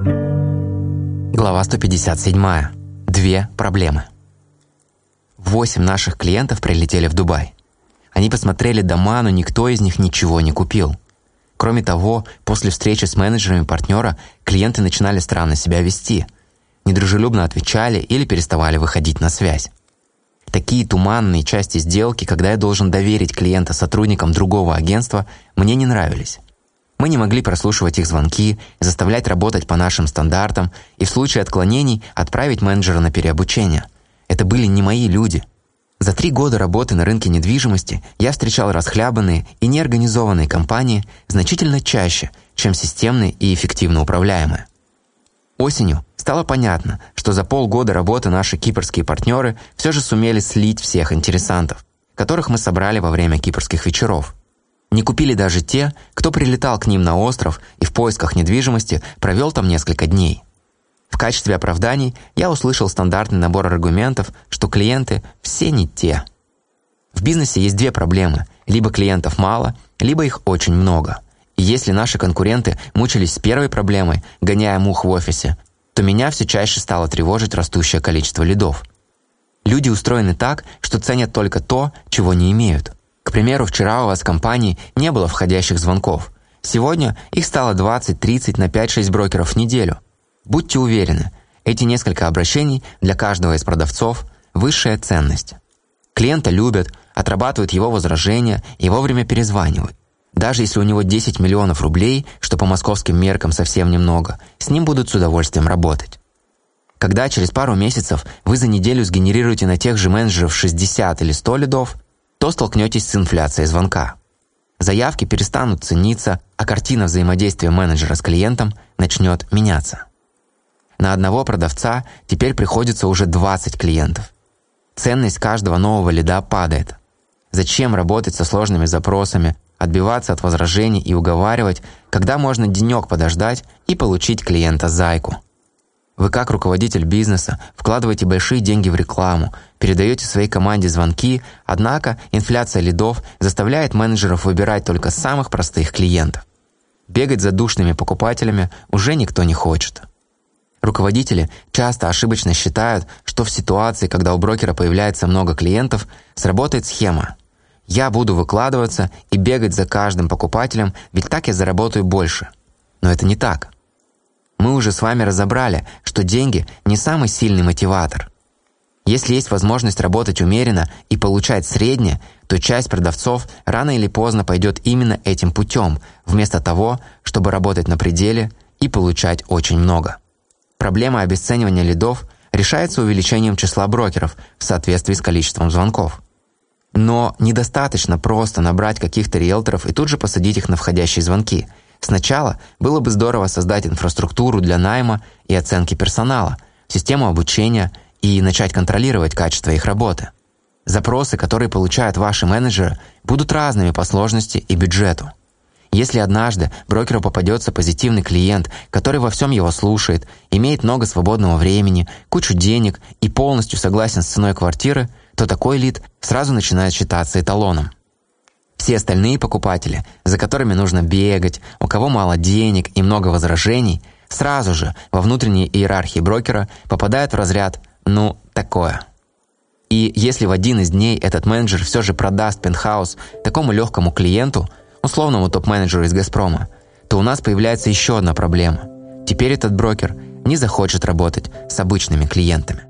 Глава 157. Две проблемы. Восемь наших клиентов прилетели в Дубай. Они посмотрели дома, но никто из них ничего не купил. Кроме того, после встречи с менеджерами партнера клиенты начинали странно себя вести. Недружелюбно отвечали или переставали выходить на связь. Такие туманные части сделки, когда я должен доверить клиента сотрудникам другого агентства, мне не нравились. Мы не могли прослушивать их звонки, заставлять работать по нашим стандартам и в случае отклонений отправить менеджера на переобучение. Это были не мои люди. За три года работы на рынке недвижимости я встречал расхлябанные и неорганизованные компании значительно чаще, чем системные и эффективно управляемые. Осенью стало понятно, что за полгода работы наши кипрские партнеры все же сумели слить всех интересантов, которых мы собрали во время кипрских вечеров. Не купили даже те, кто прилетал к ним на остров и в поисках недвижимости провел там несколько дней. В качестве оправданий я услышал стандартный набор аргументов, что клиенты все не те. В бизнесе есть две проблемы. Либо клиентов мало, либо их очень много. И если наши конкуренты мучились с первой проблемой, гоняя мух в офисе, то меня все чаще стало тревожить растущее количество лидов. Люди устроены так, что ценят только то, чего не имеют. К примеру, вчера у вас в компании не было входящих звонков. Сегодня их стало 20-30 на 5-6 брокеров в неделю. Будьте уверены, эти несколько обращений для каждого из продавцов – высшая ценность. Клиента любят, отрабатывают его возражения и вовремя перезванивают. Даже если у него 10 миллионов рублей, что по московским меркам совсем немного, с ним будут с удовольствием работать. Когда через пару месяцев вы за неделю сгенерируете на тех же менеджеров 60 или 100 лидов, то столкнетесь с инфляцией звонка. Заявки перестанут цениться, а картина взаимодействия менеджера с клиентом начнет меняться. На одного продавца теперь приходится уже 20 клиентов. Ценность каждого нового лида падает. Зачем работать со сложными запросами, отбиваться от возражений и уговаривать, когда можно денек подождать и получить клиента зайку? Вы как руководитель бизнеса вкладываете большие деньги в рекламу, передаете своей команде звонки, однако инфляция лидов заставляет менеджеров выбирать только самых простых клиентов. Бегать за душными покупателями уже никто не хочет. Руководители часто ошибочно считают, что в ситуации, когда у брокера появляется много клиентов, сработает схема. Я буду выкладываться и бегать за каждым покупателем, ведь так я заработаю больше. Но это не так. Мы уже с вами разобрали, что деньги не самый сильный мотиватор. Если есть возможность работать умеренно и получать среднее, то часть продавцов рано или поздно пойдет именно этим путем, вместо того, чтобы работать на пределе и получать очень много. Проблема обесценивания лидов решается увеличением числа брокеров в соответствии с количеством звонков. Но недостаточно просто набрать каких-то риэлторов и тут же посадить их на входящие звонки – Сначала было бы здорово создать инфраструктуру для найма и оценки персонала, систему обучения и начать контролировать качество их работы. Запросы, которые получают ваши менеджеры, будут разными по сложности и бюджету. Если однажды брокеру попадется позитивный клиент, который во всем его слушает, имеет много свободного времени, кучу денег и полностью согласен с ценой квартиры, то такой лид сразу начинает считаться эталоном. Все остальные покупатели, за которыми нужно бегать, у кого мало денег и много возражений, сразу же во внутренней иерархии брокера попадают в разряд «ну, такое». И если в один из дней этот менеджер все же продаст пентхаус такому легкому клиенту, условному топ-менеджеру из «Газпрома», то у нас появляется еще одна проблема. Теперь этот брокер не захочет работать с обычными клиентами.